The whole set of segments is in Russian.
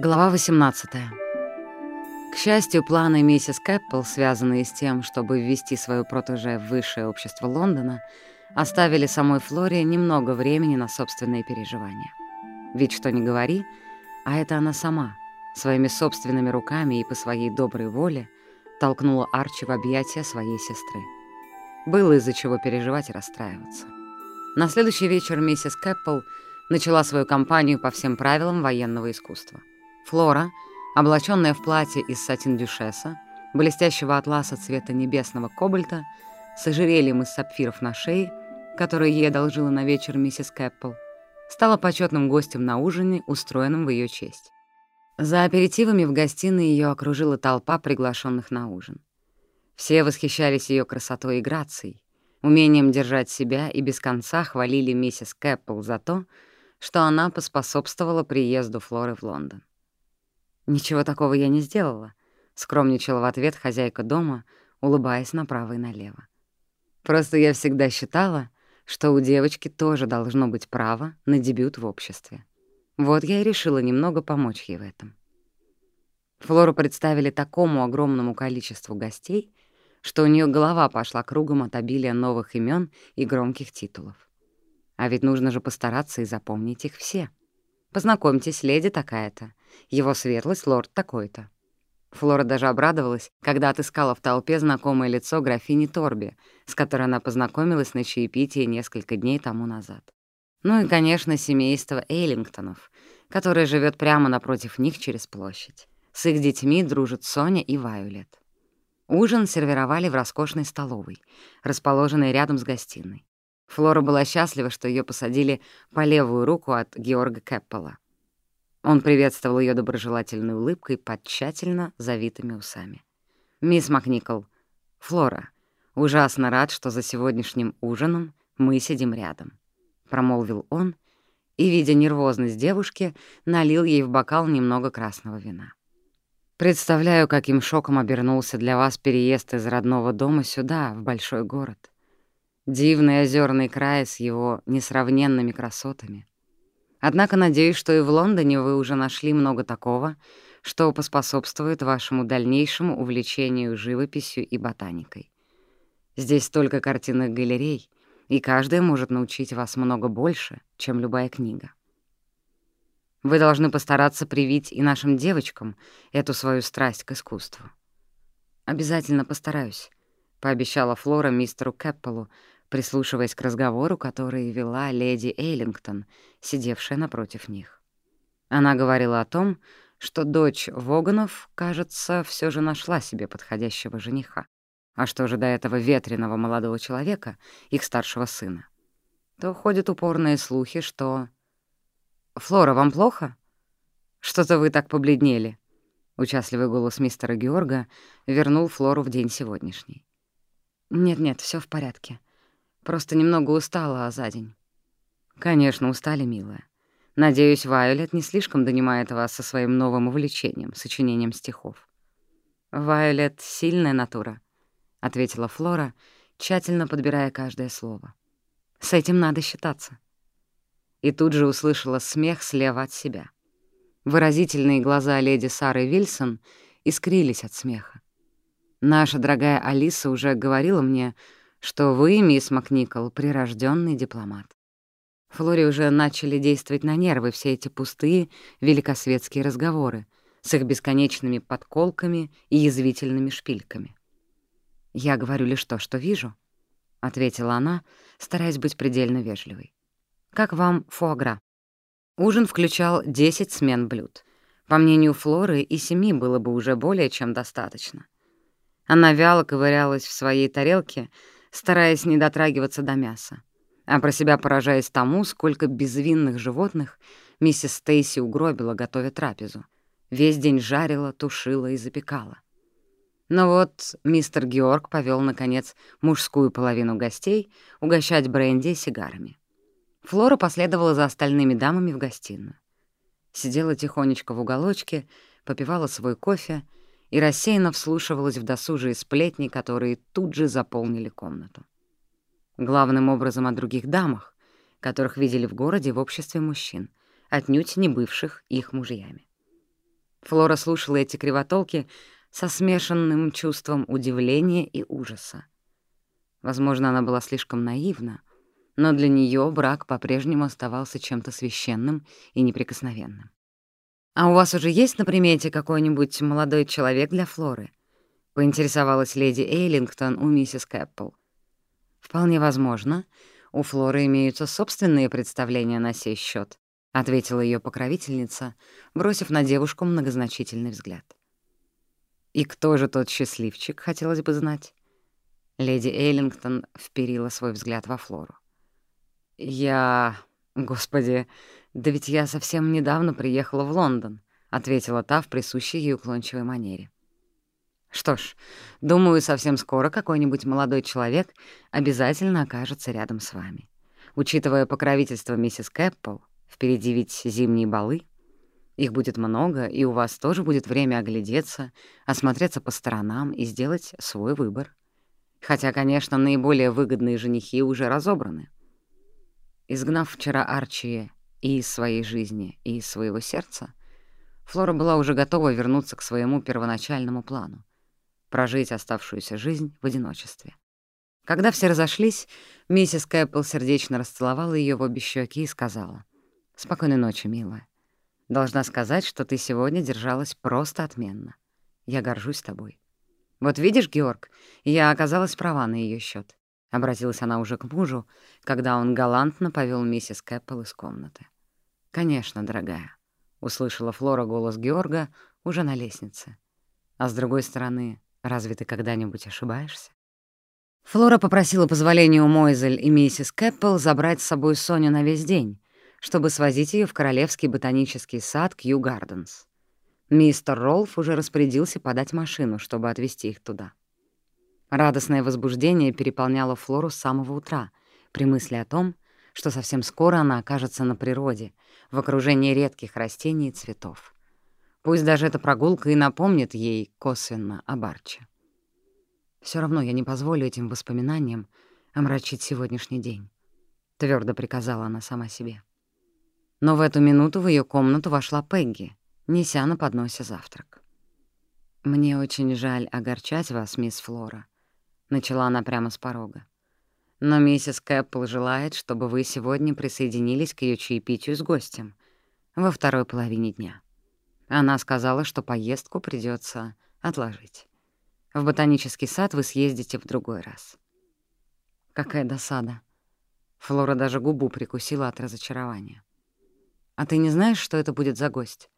Глава 18. К счастью, планы миссис Кэппл, связанные с тем, чтобы ввести свою протеже в высшее общество Лондона, оставили самой Флоре немного времени на собственные переживания. Ведь что ни говори, а это она сама, своими собственными руками и по своей доброй воле, толкнула Арчи в объятия своей сестры. Было из-за чего переживать и расстраиваться. На следующий вечер миссис Кэппл начала свою кампанию по всем правилам военного искусства — Флора, облаченная в платье из сатин-дюшеса, блестящего атласа цвета небесного кобальта, с ожерельем из сапфиров на шее, которое ей одолжила на вечер миссис Кэппл, стала почетным гостем на ужине, устроенном в ее честь. За аперитивами в гостиной ее окружила толпа приглашенных на ужин. Все восхищались ее красотой и грацией, умением держать себя и без конца хвалили миссис Кэппл за то, что она поспособствовала приезду Флоры в Лондон. «Ничего такого я не сделала», — скромничала в ответ хозяйка дома, улыбаясь направо и налево. «Просто я всегда считала, что у девочки тоже должно быть право на дебют в обществе. Вот я и решила немного помочь ей в этом». Флору представили такому огромному количеству гостей, что у нее голова пошла кругом от обилия новых имен и громких титулов. А ведь нужно же постараться и запомнить их все. Познакомьтесь, леди такая-то, его светлость лорд такой-то. Флора даже обрадовалась, когда отыскала в толпе знакомое лицо графини Торби, с которой она познакомилась на чаепитии несколько дней тому назад. Ну и, конечно, семейство Эйлингтонов, которое живет прямо напротив них через площадь. С их детьми дружат Соня и Вайолет. Ужин сервировали в роскошной столовой, расположенной рядом с гостиной. Флора была счастлива, что ее посадили по левую руку от Георга Кэппела. Он приветствовал ее доброжелательной улыбкой под тщательно завитыми усами. «Мисс Макникол, Флора, ужасно рад, что за сегодняшним ужином мы сидим рядом», — промолвил он, и, видя нервозность девушки, налил ей в бокал немного красного вина. «Представляю, каким шоком обернулся для вас переезд из родного дома сюда, в большой город. Дивный озерный край с его несравненными красотами, Однако надеюсь, что и в Лондоне вы уже нашли много такого, что поспособствует вашему дальнейшему увлечению живописью и ботаникой. Здесь столько картинных галерей, и каждая может научить вас много больше, чем любая книга. Вы должны постараться привить и нашим девочкам эту свою страсть к искусству. «Обязательно постараюсь», — пообещала Флора мистеру Кэппелу, прислушиваясь к разговору, который вела леди Эйлингтон, сидевшая напротив них. Она говорила о том, что дочь Воганов, кажется, все же нашла себе подходящего жениха. А что же до этого ветреного молодого человека, их старшего сына? То ходят упорные слухи, что... «Флора, вам плохо? Что-то вы так побледнели». Участливый голос мистера Георга вернул Флору в день сегодняшний. «Нет-нет, все в порядке. Просто немного устала за день. Конечно, устали, милая. Надеюсь, Вайолет не слишком донимает вас со своим новым увлечением, сочинением стихов. «Вайолет — сильная натура», — ответила Флора, тщательно подбирая каждое слово. «С этим надо считаться». И тут же услышала смех слева от себя. Выразительные глаза леди Сары Вильсон искрились от смеха. Наша дорогая Алиса уже говорила мне, что вы, мисс Макникол, прирожденный дипломат. Флоре уже начали действовать на нервы все эти пустые великосветские разговоры с их бесконечными подколками и язвительными шпильками. «Я говорю лишь то, что вижу», — ответила она, стараясь быть предельно вежливой. «Как вам фуагра?» Ужин включал 10 смен блюд. По мнению Флоры, и семи было бы уже более чем достаточно. Она вяло ковырялась в своей тарелке, стараясь не дотрагиваться до мяса, а про себя поражаясь тому, сколько безвинных животных миссис Стейси угробила, готовя трапезу. Весь день жарила, тушила и запекала. Но вот мистер Георг повел наконец, мужскую половину гостей угощать бренди сигарами. Флора последовала за остальными дамами в гостиную. Сидела тихонечко в уголочке, попивала свой кофе и рассеянно вслушивалась в досужие сплетни, которые тут же заполнили комнату. Главным образом о других дамах, которых видели в городе в обществе мужчин, отнюдь не бывших их мужьями. Флора слушала эти кривотолки со смешанным чувством удивления и ужаса. Возможно, она была слишком наивна, но для нее брак по-прежнему оставался чем-то священным и неприкосновенным. «А у вас уже есть на примете какой-нибудь молодой человек для Флоры?» — поинтересовалась леди Эйлингтон у миссис Кэппл. «Вполне возможно. У Флоры имеются собственные представления на сей счет, ответила ее покровительница, бросив на девушку многозначительный взгляд. «И кто же тот счастливчик, хотелось бы знать?» Леди Эйлингтон вперила свой взгляд во Флору. «Я... Господи, да ведь я совсем недавно приехала в Лондон», — ответила та в присущей ей уклончивой манере. «Что ж, думаю, совсем скоро какой-нибудь молодой человек обязательно окажется рядом с вами. Учитывая покровительство миссис Кэппл, впереди ведь зимние балы, их будет много, и у вас тоже будет время оглядеться, осмотреться по сторонам и сделать свой выбор. Хотя, конечно, наиболее выгодные женихи уже разобраны. Изгнав вчера Арчи и из своей жизни, и из своего сердца, Флора была уже готова вернуться к своему первоначальному плану — прожить оставшуюся жизнь в одиночестве. Когда все разошлись, миссис Кэппл сердечно расцеловала ее в обе щеки и сказала, «Спокойной ночи, милая. Должна сказать, что ты сегодня держалась просто отменно. Я горжусь тобой. Вот видишь, Георг, я оказалась права на ее счет. — обратилась она уже к мужу, когда он галантно повел миссис Кэппл из комнаты. «Конечно, дорогая», — услышала Флора голос Георга уже на лестнице. «А с другой стороны, разве ты когда-нибудь ошибаешься?» Флора попросила позволения у Мойзель и миссис Кэппл забрать с собой Соню на весь день, чтобы свозить ее в Королевский ботанический сад Кью Гарденс. Мистер Ролф уже распорядился подать машину, чтобы отвезти их туда. Радостное возбуждение переполняло Флору с самого утра при мысли о том, что совсем скоро она окажется на природе, в окружении редких растений и цветов. Пусть даже эта прогулка и напомнит ей косвенно о Барче. Все равно я не позволю этим воспоминаниям омрачить сегодняшний день», — твердо приказала она сама себе. Но в эту минуту в ее комнату вошла Пегги, неся на подносе завтрак. «Мне очень жаль огорчать вас, мисс Флора», — начала она прямо с порога. «Но миссис Кэппл желает, чтобы вы сегодня присоединились к ее чаепитию с гостем во второй половине дня. Она сказала, что поездку придется отложить. В ботанический сад вы съездите в другой раз». Какая досада. Флора даже губу прикусила от разочарования. «А ты не знаешь, что это будет за гость?»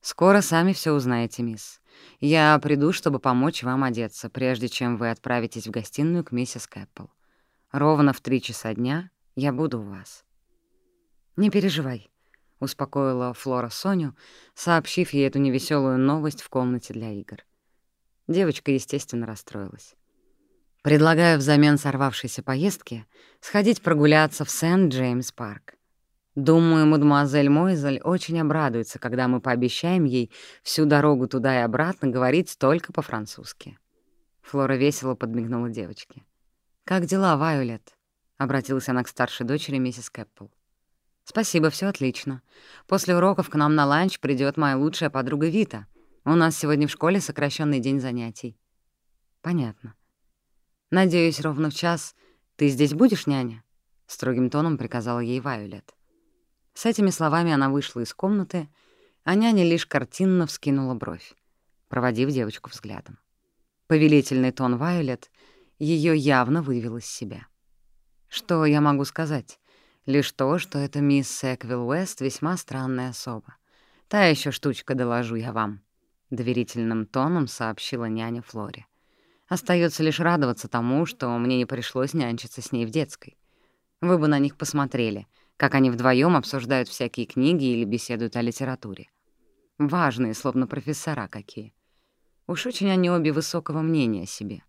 «Скоро сами все узнаете, мисс. Я приду, чтобы помочь вам одеться, прежде чем вы отправитесь в гостиную к миссис Кэппл. Ровно в три часа дня я буду у вас». «Не переживай», — успокоила Флора Соню, сообщив ей эту невеселую новость в комнате для игр. Девочка, естественно, расстроилась. «Предлагаю взамен сорвавшейся поездки сходить прогуляться в Сент-Джеймс-парк. Думаю, мадемуазель Мойзель очень обрадуется, когда мы пообещаем ей всю дорогу туда и обратно говорить только по-французски. Флора весело подмигнула девочке. «Как дела, Вайолет?» — обратилась она к старшей дочери миссис Кэппл. «Спасибо, все отлично. После уроков к нам на ланч придет моя лучшая подруга Вита. У нас сегодня в школе сокращенный день занятий». «Понятно. Надеюсь, ровно в час ты здесь будешь, няня?» — строгим тоном приказала ей Вайолет. С этими словами она вышла из комнаты, а няня лишь картинно вскинула бровь, проводив девочку взглядом. Повелительный тон Вайолет ее явно вывел из себя. Что я могу сказать? Лишь то, что эта мисс Секвилл Уэст весьма странная особа. Та еще штучка, доложу я вам, — доверительным тоном сообщила няня Флоре. Остается лишь радоваться тому, что мне не пришлось нянчиться с ней в детской. Вы бы на них посмотрели — как они вдвоем обсуждают всякие книги или беседуют о литературе. Важные, словно профессора какие. Уж очень они обе высокого мнения о себе.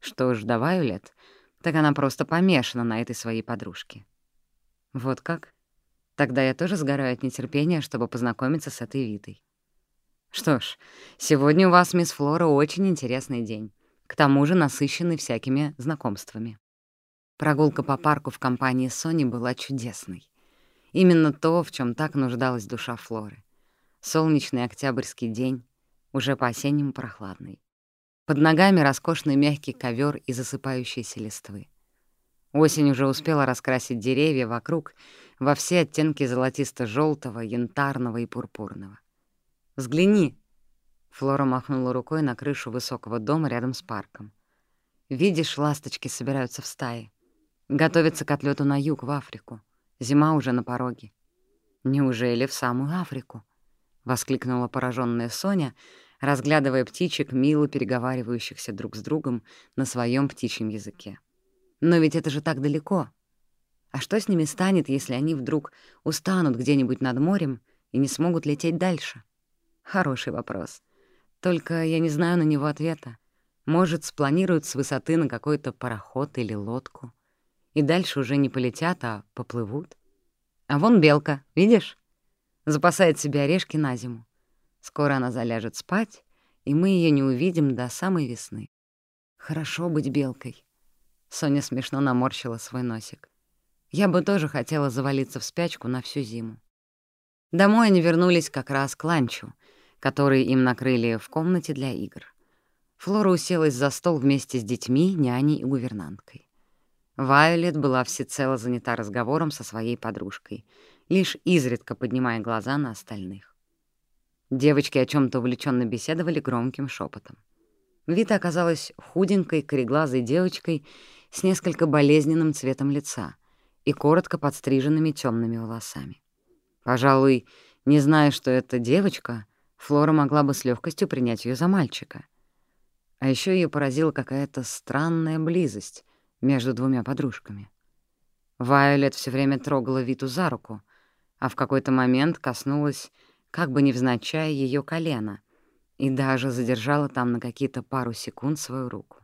Что ж, до Вайолет, так она просто помешана на этой своей подружке. Вот как? Тогда я тоже сгораю от нетерпения, чтобы познакомиться с этой Витой. Что ж, сегодня у вас, мисс Флора, очень интересный день. К тому же насыщенный всякими знакомствами. Прогулка по парку в компании Сони была чудесной. Именно то, в чем так нуждалась душа Флоры. Солнечный октябрьский день, уже по-осеннему прохладный. Под ногами роскошный мягкий ковер и засыпающиеся листвы. Осень уже успела раскрасить деревья вокруг во все оттенки золотисто желтого янтарного и пурпурного. «Взгляни!» Флора махнула рукой на крышу высокого дома рядом с парком. «Видишь, ласточки собираются в стаи. Готовятся к отлету на юг, в Африку. Зима уже на пороге». «Неужели в самую Африку?» — воскликнула пораженная Соня, разглядывая птичек, мило переговаривающихся друг с другом на своем птичьем языке. «Но ведь это же так далеко. А что с ними станет, если они вдруг устанут где-нибудь над морем и не смогут лететь дальше?» Хороший вопрос. Только я не знаю на него ответа. Может, спланируют с высоты на какой-то пароход или лодку. И дальше уже не полетят, а поплывут. А вон белка, видишь? Запасает себе орешки на зиму. Скоро она заляжет спать, и мы ее не увидим до самой весны. Хорошо быть белкой. Соня смешно наморщила свой носик. Я бы тоже хотела завалиться в спячку на всю зиму. Домой они вернулись как раз к ланчу — который им накрыли в комнате для игр. Флора уселась за стол вместе с детьми, няней и гувернанткой. Вайолет была всецело занята разговором со своей подружкой, лишь изредка поднимая глаза на остальных. Девочки о чем то увлеченно беседовали громким шепотом. Вита оказалась худенькой, кореглазой девочкой с несколько болезненным цветом лица и коротко подстриженными темными волосами. Пожалуй, не зная, что это девочка, Флора могла бы с легкостью принять ее за мальчика. А еще ее поразила какая-то странная близость между двумя подружками. Вайолет все время трогала Виту за руку, а в какой-то момент коснулась, как бы невзначай, ее колена и даже задержала там на какие-то пару секунд свою руку.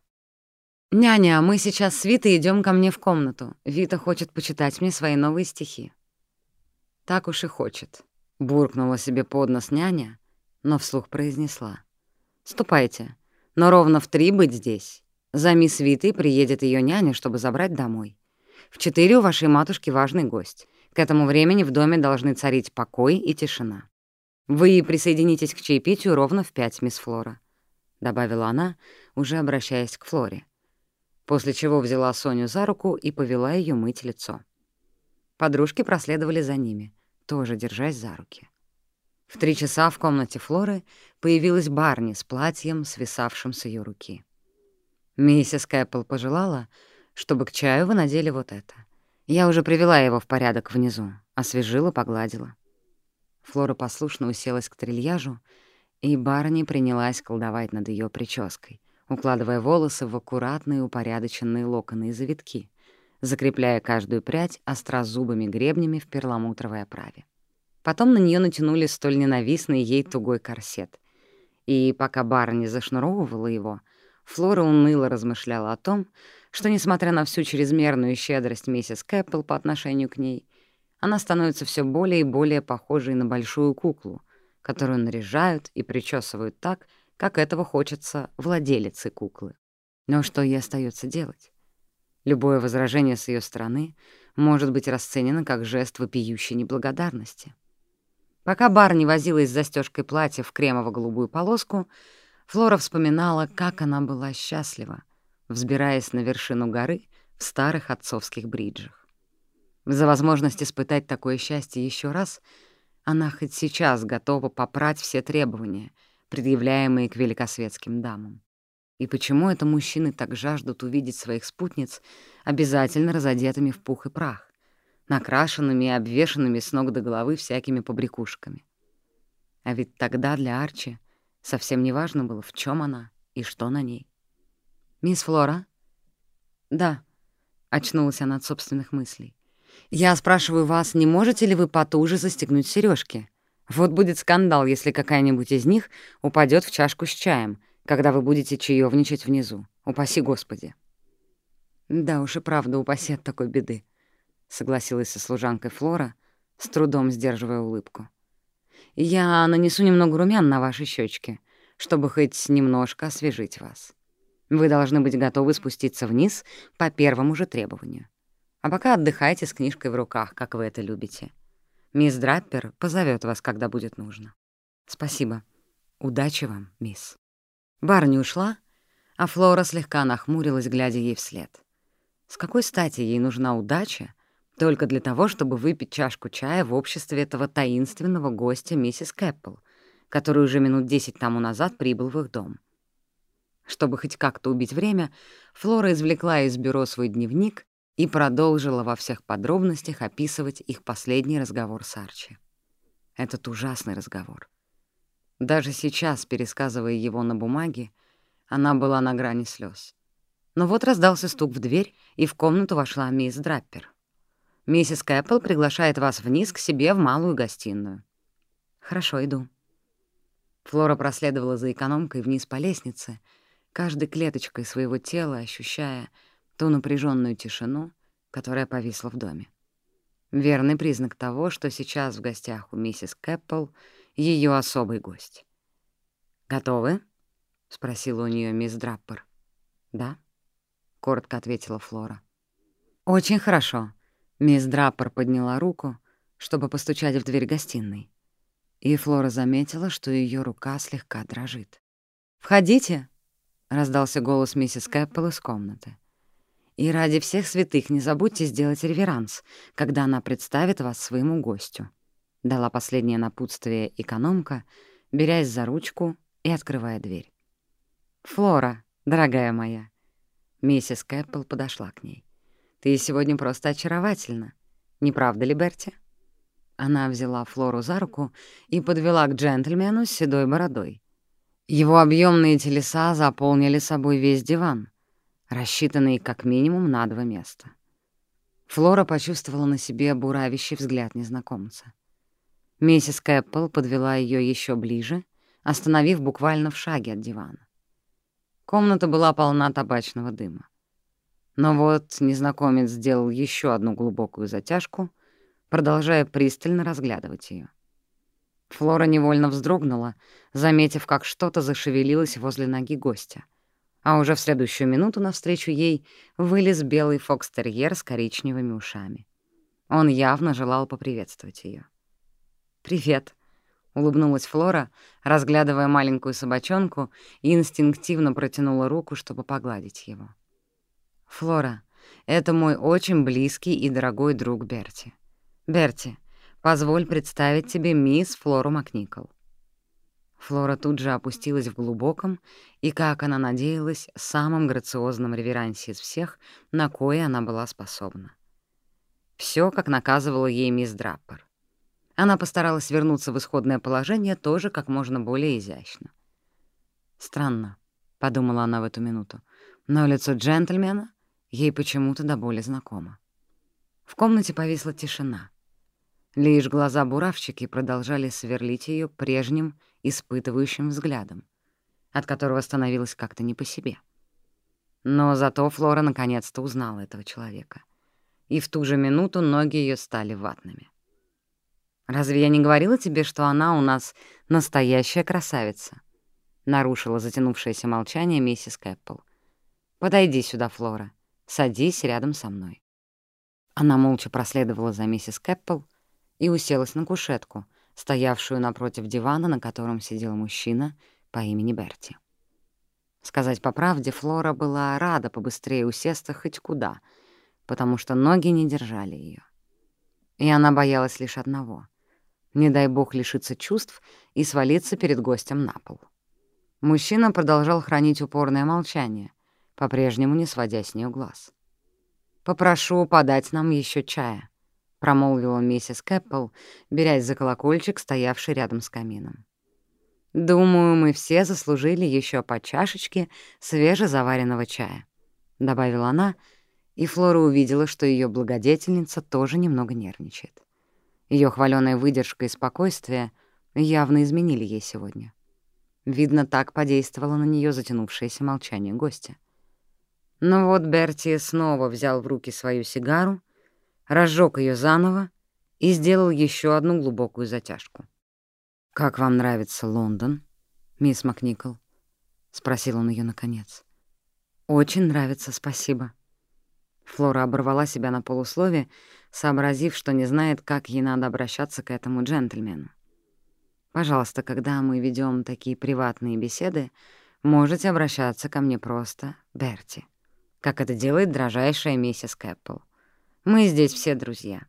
«Няня, мы сейчас с Витой идем ко мне в комнату. Вита хочет почитать мне свои новые стихи». «Так уж и хочет», — буркнула себе под нос няня, но вслух произнесла. «Ступайте, но ровно в три быть здесь. За мисс Витой приедет ее няня, чтобы забрать домой. В четыре у вашей матушки важный гость. К этому времени в доме должны царить покой и тишина. Вы присоединитесь к чаепитию ровно в пять, мисс Флора», — добавила она, уже обращаясь к Флоре. После чего взяла Соню за руку и повела ее мыть лицо. Подружки проследовали за ними, тоже держась за руки. В три часа в комнате Флоры появилась Барни с платьем, свисавшим с ее руки. Миссис Кэппл пожелала, чтобы к чаю вы надели вот это. Я уже привела его в порядок внизу, освежила, погладила. Флора послушно уселась к трильяжу, и Барни принялась колдовать над ее прической, укладывая волосы в аккуратные упорядоченные локоны и завитки, закрепляя каждую прядь острозубыми гребнями в перламутровой оправе. Потом на нее натянули столь ненавистный ей тугой корсет. И пока Барни зашнуровывала его, Флора уныло размышляла о том, что, несмотря на всю чрезмерную щедрость миссис Кэппл по отношению к ней, она становится все более и более похожей на большую куклу, которую наряжают и причесывают так, как этого хочется владелице куклы. Но что ей остается делать? Любое возражение с ее стороны может быть расценено как жест вопиющей неблагодарности. Пока Барни возилась с застежкой платья в кремово-голубую полоску, Флора вспоминала, как она была счастлива, взбираясь на вершину горы в старых отцовских бриджах. За возможность испытать такое счастье еще раз она хоть сейчас готова попрать все требования, предъявляемые к великосветским дамам. И почему это мужчины так жаждут увидеть своих спутниц обязательно разодетыми в пух и прах? накрашенными и обвешанными с ног до головы всякими побрякушками. А ведь тогда для Арчи совсем не важно было, в чем она и что на ней. «Мисс Флора?» «Да», — очнулась она от собственных мыслей. «Я спрашиваю вас, не можете ли вы потуже застегнуть сережки? Вот будет скандал, если какая-нибудь из них упадет в чашку с чаем, когда вы будете чаевничать внизу. Упаси Господи. Да уж и правда, упаси от такой беды, — согласилась со служанкой Флора, с трудом сдерживая улыбку. Я нанесу немного румян на ваши щечки, чтобы хоть немножко освежить вас. Вы должны быть готовы спуститься вниз по первому же требованию. А пока отдыхайте с книжкой в руках, как вы это любите. Мисс Драппер позовет вас, когда будет нужно. Спасибо. Удачи вам, мисс. Барни ушла, а Флора слегка нахмурилась, глядя ей вслед. С какой стати ей нужна удача только для того, чтобы выпить чашку чая в обществе этого таинственного гостя миссис Кэппл, который уже минут десять тому назад прибыл в их дом? Чтобы хоть как-то убить время, Флора извлекла из бюро свой дневник и продолжила во всех подробностях описывать их последний разговор с Арчи. Этот ужасный разговор. Даже сейчас, пересказывая его на бумаге, она была на грани слез. Но вот раздался стук в дверь, и в комнату вошла мисс Драппер. «Миссис Кэппл приглашает вас вниз к себе в малую гостиную». «Хорошо, иду». Флора проследовала за экономкой вниз по лестнице, каждой клеточкой своего тела ощущая ту напряженную тишину, которая повисла в доме. Верный признак того, что сейчас в гостях у миссис Кэппл ее особый гость. «Готовы?» — спросила у нее мисс Драппер. «Да», — коротко ответила Флора. «Очень хорошо». Мисс Драппер подняла руку, чтобы постучать в дверь гостиной. И Флора заметила, что ее рука слегка дрожит. «Входите!» — раздался голос миссис Кэппел из комнаты. «И ради всех святых не забудьте сделать реверанс, когда она представит вас своему гостю», — дала последнее напутствие экономка, берясь за ручку и открывая дверь. «Флора, дорогая моя». Миссис Кэппл подошла к ней. «Ты сегодня просто очаровательна. Не правда ли, Берти?» Она взяла Флору за руку и подвела к джентльмену с седой бородой. Его объемные телеса заполнили собой весь диван, рассчитанный как минимум на два места. Флора почувствовала на себе буравящий взгляд незнакомца. Миссис Кэппл подвела ее еще ближе, остановив буквально в шаге от дивана. Комната была полна табачного дыма. Но вот незнакомец сделал еще одну глубокую затяжку, продолжая пристально разглядывать ее. Флора невольно вздрогнула, заметив, как что-то зашевелилось возле ноги гостя. А уже в следующую минуту навстречу ей вылез белый фокстерьер с коричневыми ушами. Он явно желал поприветствовать ее. «Привет», — улыбнулась Флора, разглядывая маленькую собачонку, и инстинктивно протянула руку, чтобы погладить его. «Флора, это мой очень близкий и дорогой друг Берти. Берти, позволь представить тебе мисс Флору Макникол». Флора тут же опустилась в глубоком и, как она надеялась, самом грациозном реверансе из всех, на кое она была способна. Все, как наказывала ей мисс Драппер. Она постаралась вернуться в исходное положение тоже как можно более изящно. «Странно», — подумала она в эту минуту, но лицо джентльмена ей почему-то до боли знакомо. В комнате повисла тишина. Лишь глаза буравчики продолжали сверлить ее прежним испытывающим взглядом, от которого становилось как-то не по себе. Но зато Флора наконец-то узнала этого человека. И в ту же минуту ноги ее стали ватными. «Разве я не говорила тебе, что она у нас настоящая красавица?» — нарушила затянувшееся молчание миссис Кэппл. «Подойди сюда, Флора. Садись рядом со мной». Она молча проследовала за миссис Кэппл и уселась на кушетку, стоявшую напротив дивана, на котором сидел мужчина по имени Берти. Сказать по правде, Флора была рада побыстрее усесться хоть куда, потому что ноги не держали ее. И она боялась лишь одного не дай бог лишиться чувств и свалиться перед гостем на пол. Мужчина продолжал хранить упорное молчание, по-прежнему не сводя с нее глаз. «Попрошу подать нам еще чая», — промолвила миссис Кэппл, берясь за колокольчик, стоявший рядом с камином. «Думаю, мы все заслужили еще по чашечке свежезаваренного чая», — добавила она, и Флора увидела, что ее благодетельница тоже немного нервничает. Ее хваленая выдержка и спокойствие явно изменили ей сегодня. Видно, так подействовало на нее затянувшееся молчание гостя. Но вот Берти снова взял в руки свою сигару, разжег ее заново и сделал еще одну глубокую затяжку. «Как вам нравится Лондон, мисс Макникол?» — спросил он ее наконец. «Очень нравится, спасибо». Флора оборвала себя на полуслове, сообразив, что не знает, как ей надо обращаться к этому джентльмену. «Пожалуйста, когда мы ведем такие приватные беседы, можете обращаться ко мне просто, Берти, как это делает дрожайшая миссис Кэппл. Мы здесь все друзья.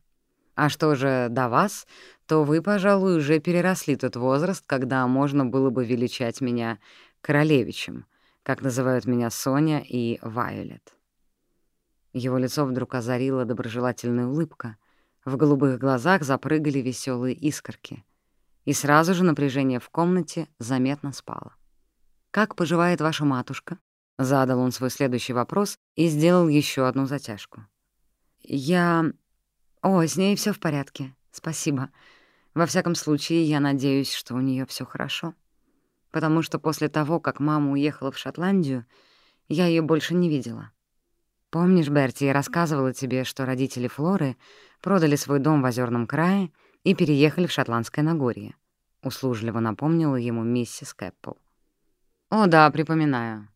А что же до вас, то вы, пожалуй, уже переросли тот возраст, когда можно было бы величать меня королевичем, как называют меня Соня и Вайолет. Его лицо вдруг озарила доброжелательная улыбка. В голубых глазах запрыгали веселые искорки. И сразу же напряжение в комнате заметно спало. «Как поживает ваша матушка?» — задал он свой следующий вопрос и сделал еще одну затяжку. «Я... О, с ней все в порядке. Спасибо. Во всяком случае, я надеюсь, что у нее все хорошо. Потому что после того, как мама уехала в Шотландию, я ее больше не видела. Помнишь, Берти, я рассказывала тебе, что родители Флоры продали свой дом в Озерном крае и переехали в Шотландское Нагорье. Услужливо напомнила ему миссис Кэппл. «О, да, припоминаю.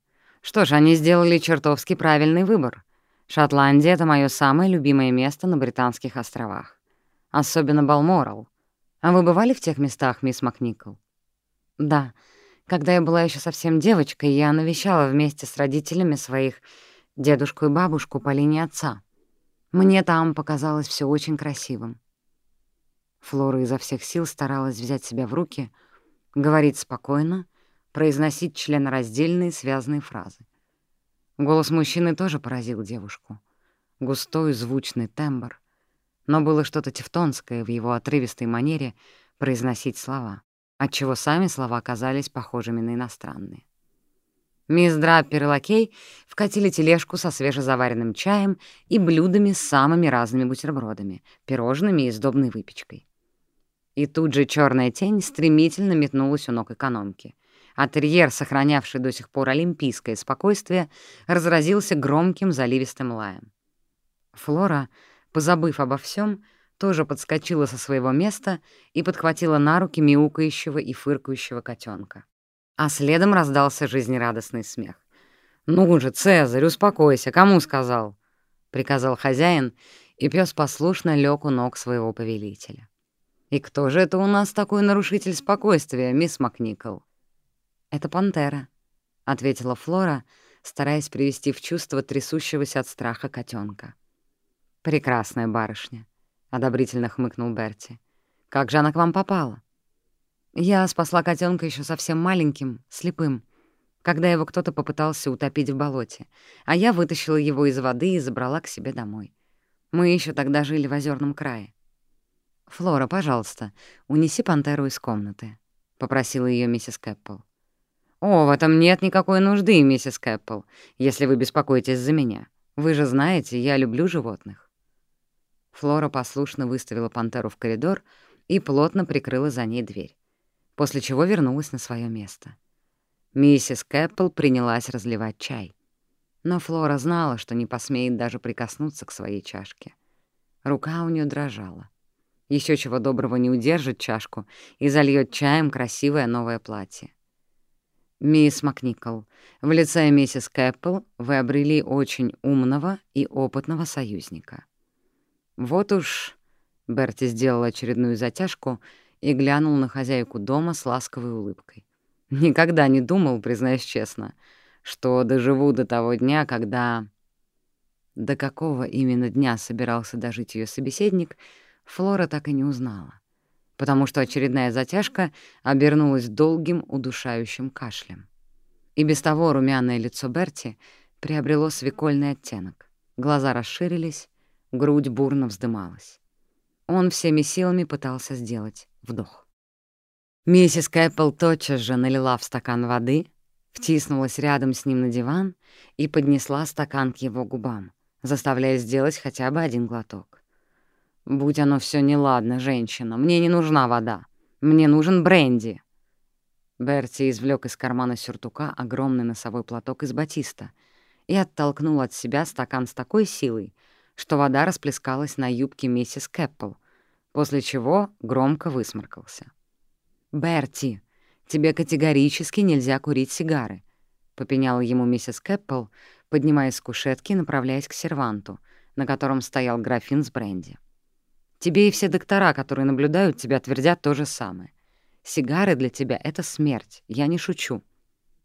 Что ж, они сделали чертовски правильный выбор. Шотландия — это мое самое любимое место на Британских островах. Особенно Балморал. А вы бывали в тех местах, мисс Макникол?» «Да. Когда я была еще совсем девочкой, я навещала вместе с родителями своих дедушку и бабушку по линии отца. Мне там показалось все очень красивым. Флора изо всех сил старалась взять себя в руки, говорить спокойно, произносить членораздельные связанные фразы. Голос мужчины тоже поразил девушку. Густой, звучный тембр. Но было что-то тевтонское в его отрывистой манере произносить слова, отчего сами слова казались похожими на иностранные. Мисс Драппер и лакей вкатили тележку со свежезаваренным чаем и блюдами с самыми разными бутербродами, пирожными и сдобной выпечкой. И тут же черная тень стремительно метнулась у ног экономки. А терьер, сохранявший до сих пор олимпийское спокойствие, разразился громким заливистым лаем. Флора, позабыв обо всем, тоже подскочила со своего места и подхватила на руки мяукающего и фыркающего котенка а следом раздался жизнерадостный смех. «Ну же, Цезарь, успокойся, кому сказал?» — приказал хозяин, и пес послушно лег у ног своего повелителя. «И кто же это у нас такой нарушитель спокойствия, мисс Макникол?» «Это пантера», — ответила Флора, стараясь привести в чувство трясущегося от страха котенка. «Прекрасная барышня», — одобрительно хмыкнул Берти. «Как же она к вам попала?» Я спасла котенка еще совсем маленьким, слепым, когда его кто-то попытался утопить в болоте, а я вытащила его из воды и забрала к себе домой. Мы еще тогда жили в озерном крае. «Флора, пожалуйста, унеси пантеру из комнаты», — попросила ее миссис Кэппл. «О, в этом нет никакой нужды, миссис Кэппл, если вы беспокоитесь за меня. Вы же знаете, я люблю животных». Флора послушно выставила пантеру в коридор и плотно прикрыла за ней дверь после чего вернулась на свое место. Миссис Кэппл принялась разливать чай. Но Флора знала, что не посмеет даже прикоснуться к своей чашке. Рука у нее дрожала. Еще чего доброго не удержит чашку и зальет чаем красивое новое платье. «Мисс Макникол, в лице миссис Кэппл вы обрели очень умного и опытного союзника». Вот уж Берти сделала очередную затяжку — и глянул на хозяйку дома с ласковой улыбкой. Никогда не думал, признаюсь честно, что доживу до того дня, когда... До какого именно дня собирался дожить ее собеседник, Флора так и не узнала, потому что очередная затяжка обернулась долгим удушающим кашлем. И без того румяное лицо Берти приобрело свекольный оттенок. Глаза расширились, грудь бурно вздымалась. Он всеми силами пытался сделать вдох. Миссис Кэппл тотчас же налила в стакан воды, втиснулась рядом с ним на диван и поднесла стакан к его губам, заставляя сделать хотя бы один глоток. «Будь оно все неладно, женщина, мне не нужна вода. Мне нужен бренди». Берти извлек из кармана сюртука огромный носовой платок из батиста и оттолкнул от себя стакан с такой силой, что вода расплескалась на юбке миссис Кэппл, после чего громко высморкался. «Берти, тебе категорически нельзя курить сигары», — попеняла ему миссис Кэппл, поднимаясь с кушетки и направляясь к серванту, на котором стоял графин с бренди. «Тебе и все доктора, которые наблюдают тебя, твердят то же самое. Сигары для тебя — это смерть, я не шучу».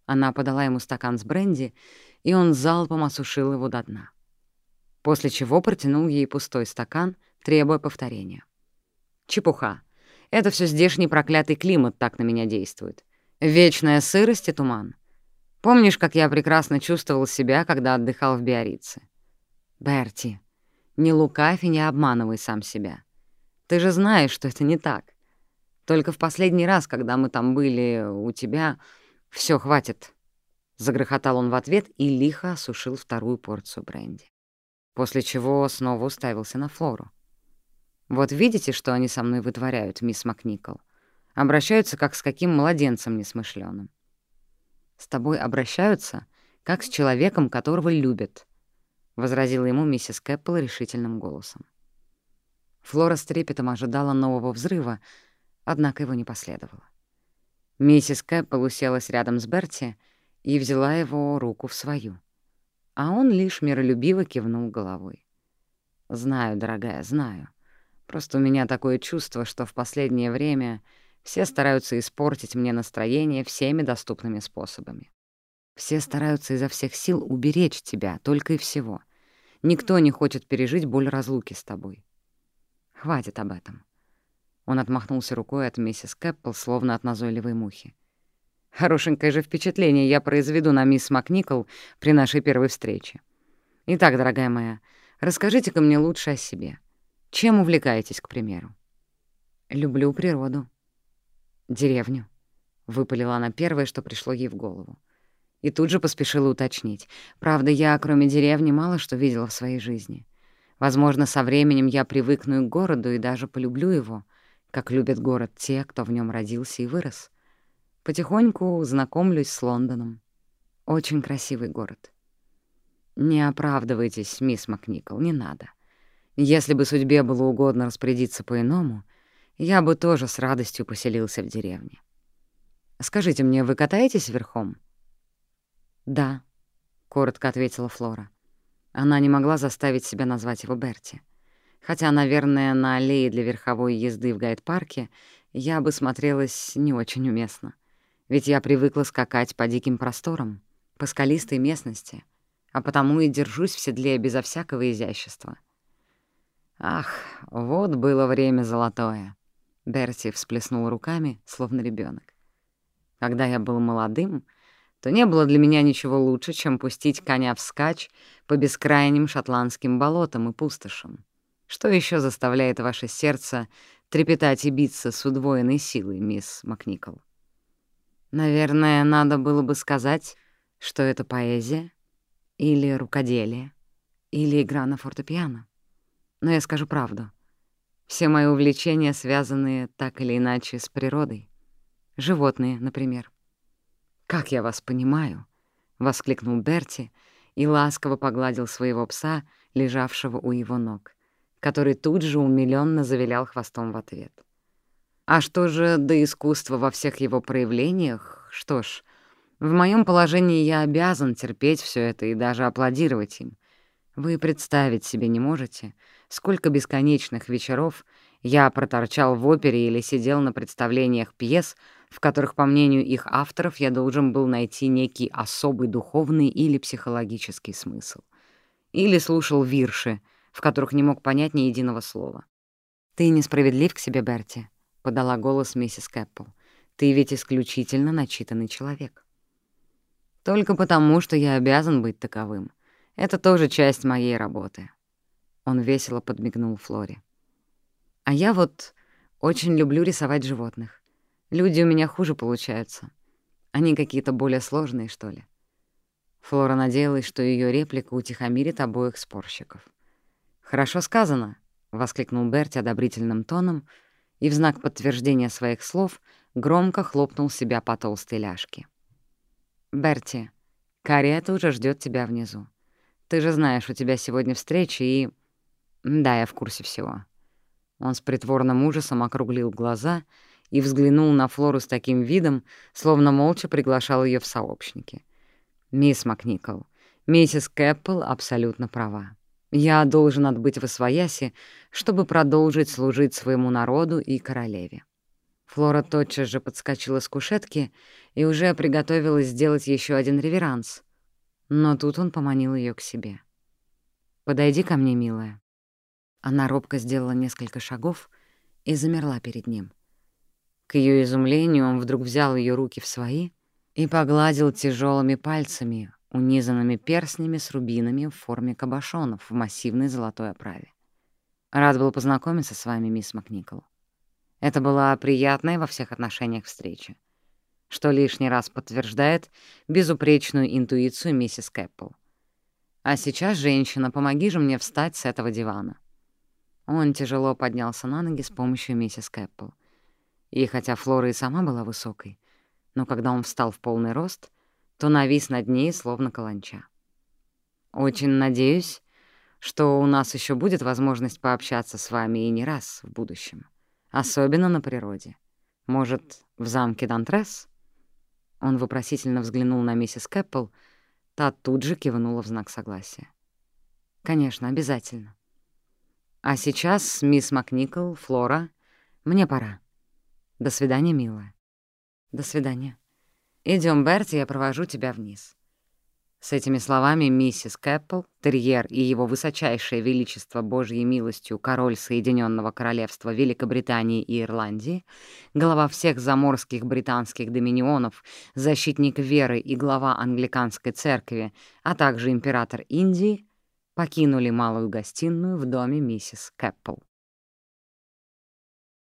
Она подала ему стакан с бренди, и он залпом осушил его до дна после чего протянул ей пустой стакан, требуя повторения. «Чепуха. Это все здешний проклятый климат так на меня действует. Вечная сырость и туман. Помнишь, как я прекрасно чувствовал себя, когда отдыхал в Биорице? Берти, не лукавь и не обманывай сам себя. Ты же знаешь, что это не так. Только в последний раз, когда мы там были у тебя... все хватит». Загрохотал он в ответ и лихо осушил вторую порцию бренди после чего снова уставился на Флору. «Вот видите, что они со мной вытворяют, мисс Макникол? Обращаются, как с каким младенцем несмышленым. С тобой обращаются, как с человеком, которого любят», — возразила ему миссис Кэппл решительным голосом. Флора с трепетом ожидала нового взрыва, однако его не последовало. Миссис Кэппл уселась рядом с Берти и взяла его руку в свою а он лишь миролюбиво кивнул головой. «Знаю, дорогая, знаю. Просто у меня такое чувство, что в последнее время все стараются испортить мне настроение всеми доступными способами. Все стараются изо всех сил уберечь тебя, только и всего. Никто не хочет пережить боль разлуки с тобой. Хватит об этом». Он отмахнулся рукой от миссис Кэппл, словно от назойливой мухи. Хорошенькое же впечатление я произведу на мисс Макникол при нашей первой встрече. Итак, дорогая моя, расскажите-ка мне лучше о себе. Чем увлекаетесь, к примеру? Люблю природу. Деревню. Выпалила она первое, что пришло ей в голову. И тут же поспешила уточнить. Правда, я, кроме деревни, мало что видела в своей жизни. Возможно, со временем я привыкну к городу и даже полюблю его, как любят город те, кто в нем родился и вырос. Потихоньку знакомлюсь с Лондоном. Очень красивый город. Не оправдывайтесь, мисс Макникол, не надо. Если бы судьбе было угодно распорядиться по-иному, я бы тоже с радостью поселился в деревне. Скажите мне, вы катаетесь верхом? Да, — коротко ответила Флора. Она не могла заставить себя назвать его Берти. Хотя, наверное, на аллее для верховой езды в гайд-парке я бы смотрелась не очень уместно ведь я привыкла скакать по диким просторам, по скалистой местности, а потому и держусь в седле безо всякого изящества. Ах, вот было время золотое. Берти всплеснул руками, словно ребенок. Когда я был молодым, то не было для меня ничего лучше, чем пустить коня вскачь по бескрайним шотландским болотам и пустошам. Что еще заставляет ваше сердце трепетать и биться с удвоенной силой, мисс Макникол? Наверное, надо было бы сказать, что это поэзия или рукоделие, или игра на фортепиано. Но я скажу правду. Все мои увлечения связаны так или иначе с природой. Животные, например. «Как я вас понимаю!» — воскликнул Берти и ласково погладил своего пса, лежавшего у его ног, который тут же умилённо завилял хвостом в ответ. А что же до искусства во всех его проявлениях? Что ж, в моем положении я обязан терпеть все это и даже аплодировать им. Вы представить себе не можете, сколько бесконечных вечеров я проторчал в опере или сидел на представлениях пьес, в которых, по мнению их авторов, я должен был найти некий особый духовный или психологический смысл. Или слушал вирши, в которых не мог понять ни единого слова. «Ты несправедлив к себе, Берти», подала голос миссис Кэппл. «Ты ведь исключительно начитанный человек». «Только потому, что я обязан быть таковым. Это тоже часть моей работы». Он весело подмигнул Флоре. «А я вот очень люблю рисовать животных. Люди у меня хуже получаются. Они какие-то более сложные, что ли». Флора надеялась, что ее реплика утихомирит обоих спорщиков. «Хорошо сказано», — воскликнул Берти одобрительным тоном — и в знак подтверждения своих слов громко хлопнул себя по толстой ляжке. «Берти, карета уже ждет тебя внизу. Ты же знаешь, у тебя сегодня встреча и...» «Да, я в курсе всего». Он с притворным ужасом округлил глаза и взглянул на Флору с таким видом, словно молча приглашал ее в сообщники. «Мисс Макникол, миссис Кэппл абсолютно права. Я должен отбыть в Освояси, чтобы продолжить служить своему народу и королеве». Флора тотчас же подскочила с кушетки и уже приготовилась сделать еще один реверанс. Но тут он поманил ее к себе. «Подойди ко мне, милая». Она робко сделала несколько шагов и замерла перед ним. К ее изумлению он вдруг взял ее руки в свои и погладил тяжелыми пальцами, унизанными перстнями с рубинами в форме кабошонов в массивной золотой оправе. «Рад был познакомиться с вами, мисс Макникол. Это была приятная во всех отношениях встреча, что лишний раз подтверждает безупречную интуицию миссис Кэппл. А сейчас, женщина, помоги же мне встать с этого дивана. Он тяжело поднялся на ноги с помощью миссис Кэппл. И хотя Флора и сама была высокой, но когда он встал в полный рост, то навис над ней, словно каланча. «Очень надеюсь, что у нас еще будет возможность пообщаться с вами и не раз в будущем, особенно на природе. Может, в замке Дантрес?» Он вопросительно взглянул на миссис Кэппл, та тут же кивнула в знак согласия. «Конечно, обязательно». А сейчас, мисс Макникол, Флора, мне пора. До свидания, милая. До свидания. Идем, Берти, я провожу тебя вниз. С этими словами миссис Кэппл, терьер и его высочайшее величество Божьей милостью король Соединенного Королевства Великобритании и Ирландии, глава всех заморских британских доминионов, защитник веры и глава англиканской церкви, а также император Индии — покинули малую гостиную в доме миссис Кэппл.